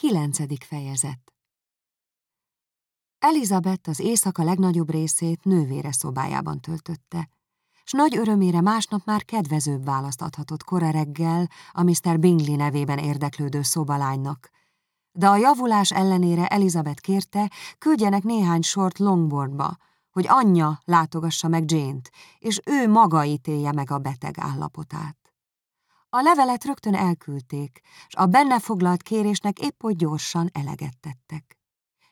Kilencedik fejezet Elizabeth az éjszaka legnagyobb részét nővére szobájában töltötte, s nagy örömére másnap már kedvezőbb választ adhatott kora reggel a Mr. Bingley nevében érdeklődő szobalánynak, de a javulás ellenére Elizabeth kérte, küldjenek néhány sort Longboardba, hogy anyja látogassa meg Jane-t, és ő maga ítélje meg a beteg állapotát. A levelet rögtön elküldték, és a benne foglalt kérésnek épp hogy gyorsan eleget tettek.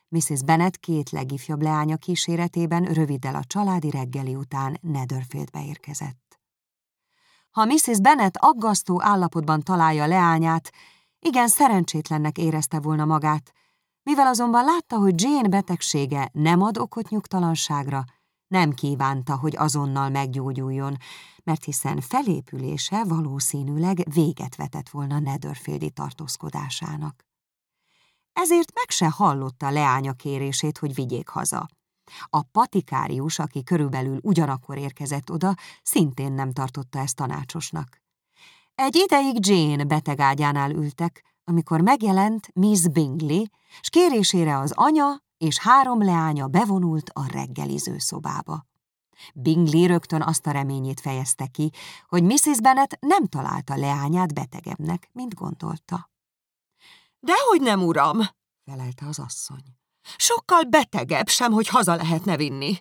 Mrs. Bennet két legifjabb leánya kíséretében röviddel a családi reggeli után Netherfieldbe érkezett. Ha Mrs. Bennet aggasztó állapotban találja leányát, igen szerencsétlennek érezte volna magát, mivel azonban látta, hogy Jane betegsége nem ad okot nyugtalanságra, nem kívánta, hogy azonnal meggyógyuljon, mert hiszen felépülése valószínűleg véget vetett volna Netherfieldi tartózkodásának. Ezért meg se hallotta leánya kérését, hogy vigyék haza. A patikárius, aki körülbelül ugyanakkor érkezett oda, szintén nem tartotta ezt tanácsosnak. Egy ideig Jane betegágyánál ültek, amikor megjelent Miss Bingley, s kérésére az anya és három leánya bevonult a reggeliző szobába. Bingley rögtön azt a reményét fejezte ki, hogy Mrs. Bennet nem találta leányát betegebbnek, mint gondolta. Dehogy nem, uram, felelte az asszony. Sokkal betegebb sem, hogy haza lehetne vinni.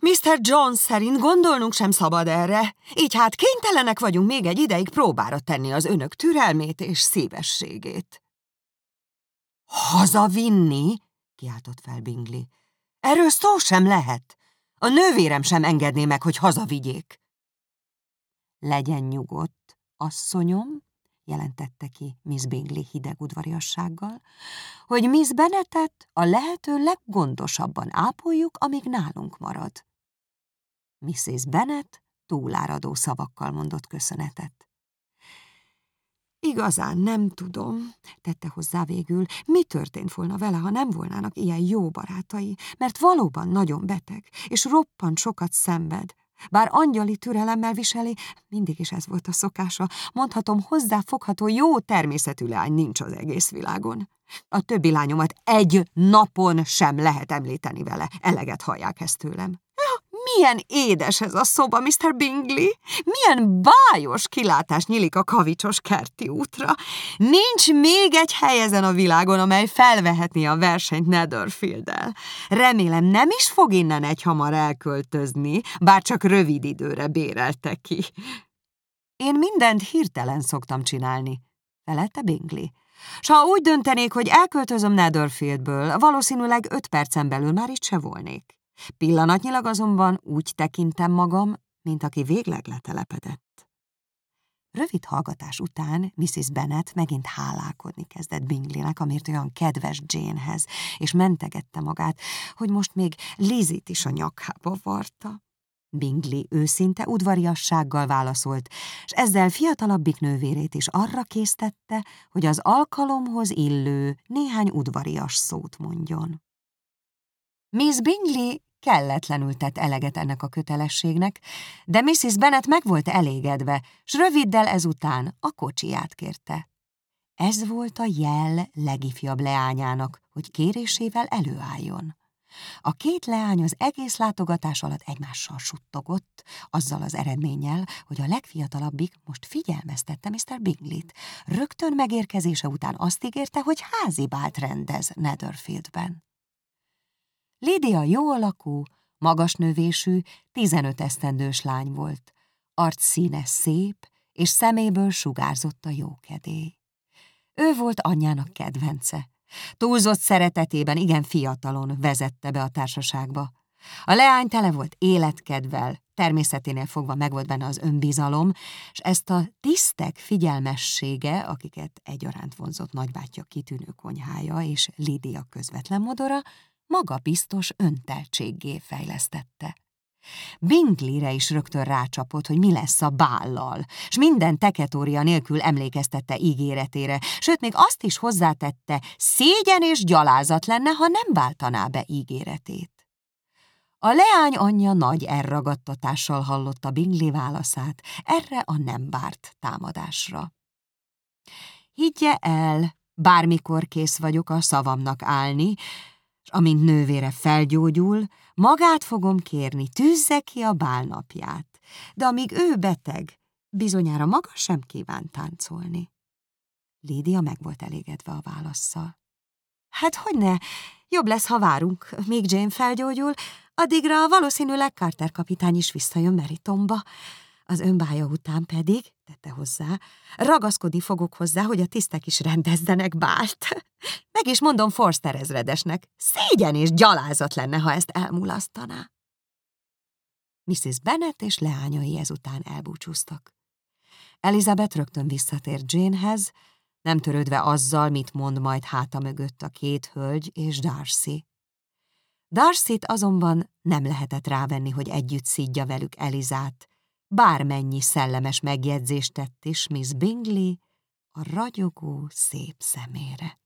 Mr. John szerint gondolnunk sem szabad erre, így hát kénytelenek vagyunk még egy ideig próbára tenni az önök türelmét és szívességét. Hazavinni? Kiáltott fel Bingley. Erről szó sem lehet. A nővérem sem engedné meg, hogy hazavigyék. Legyen nyugodt, asszonyom, jelentette ki Miss Bingley hideg udvariassággal, hogy Miss Bennetet a lehető leggondosabban ápoljuk, amíg nálunk marad. Mrs. Bennet túláradó szavakkal mondott köszönetet. Igazán nem tudom, tette hozzá végül, mi történt volna vele, ha nem volnának ilyen jó barátai, mert valóban nagyon beteg, és roppant sokat szenved. Bár angyali türelemmel viseli, mindig is ez volt a szokása, mondhatom, hozzáfogható jó természetű lány nincs az egész világon. A többi lányomat egy napon sem lehet említeni vele, eleget hallják ezt tőlem. Milyen édes ez a szoba, Mr. Bingley! Milyen bájos kilátás nyílik a kavicsos kerti útra! Nincs még egy hely ezen a világon, amely felvehetné a versenyt Netherfield-el. Remélem nem is fog innen egy hamar elköltözni, bár csak rövid időre bérelte ki. Én mindent hirtelen szoktam csinálni, felette Bingley. S ha úgy döntenék, hogy elköltözöm Netherfieldből, valószínűleg öt percen belül már itt se volnék. Pillanatnyilag azonban úgy tekintem magam, mint aki végleg letelepedett. Rövid hallgatás után Mrs. Bennet megint hálálkodni kezdett Bingleynek, amért olyan kedves Janehez, és mentegette magát, hogy most még Lizit is a nyakába varta. Bingley őszinte udvariassággal válaszolt, és ezzel fiatalabbik nővérét is arra késztette, hogy az alkalomhoz illő néhány udvarias szót mondjon. Miss Bingley kelletlenül tett eleget ennek a kötelességnek, de Mrs. Bennet meg volt elégedve, s röviddel ezután a kocsiját kérte. Ez volt a jel legifjabb leányának, hogy kérésével előálljon. A két leány az egész látogatás alatt egymással suttogott, azzal az eredménnyel, hogy a legfiatalabbik most figyelmeztette Mr. Bingley-t. Rögtön megérkezése után azt ígérte, hogy házi bált rendez Netherfieldben. Lídia jó alakú, magas növésű, tizenöt esztendős lány volt. Arc színe szép, és szeméből sugárzott a jókedély. Ő volt anyjának kedvence. Túlzott szeretetében igen fiatalon vezette be a társaságba. A leány tele volt életkedvel, természeténél fogva megvolt benne az önbizalom, és ezt a tisztek figyelmessége, akiket egyaránt vonzott nagybátyja kitűnő konyhája és Lídia közvetlen modora, magabiztos önteltséggé fejlesztette. Bingleyre is rögtön rácsapott, hogy mi lesz a bállal, s minden teketória nélkül emlékeztette ígéretére, sőt, még azt is hozzátette, szégyen és gyalázat lenne, ha nem váltaná be ígéretét. A leány anyja nagy elragadtatással hallotta Bingley válaszát erre a nem várt támadásra. Higgye el, Bármikor kész vagyok a szavamnak állni, amint nővére felgyógyul, magát fogom kérni, tűzze ki a bálnapját. De amíg ő beteg, bizonyára maga sem kíván táncolni. Lídia meg volt elégedve a válaszsal. Hát hogy ne? Jobb lesz, ha várunk, még Jane felgyógyul, addigra valószínűleg Carter kapitány is visszajön Meritomba. Az önbája után pedig, tette hozzá, ragaszkodni fogok hozzá, hogy a tisztek is rendezzenek bált. Meg is mondom Forster ezredesnek, szégyen és gyalázat lenne, ha ezt elmulasztaná. Mrs. Bennet és leányai ezután elbúcsúztak. Elizabeth rögtön visszatért Janehez, nem törődve azzal, mit mond majd háta mögött a két hölgy és Darcy. Darcy-t azonban nem lehetett rávenni, hogy együtt szídja velük Elizát, bármennyi szellemes megjegyzést tett is Miss Bingley a ragyogó szép szemére.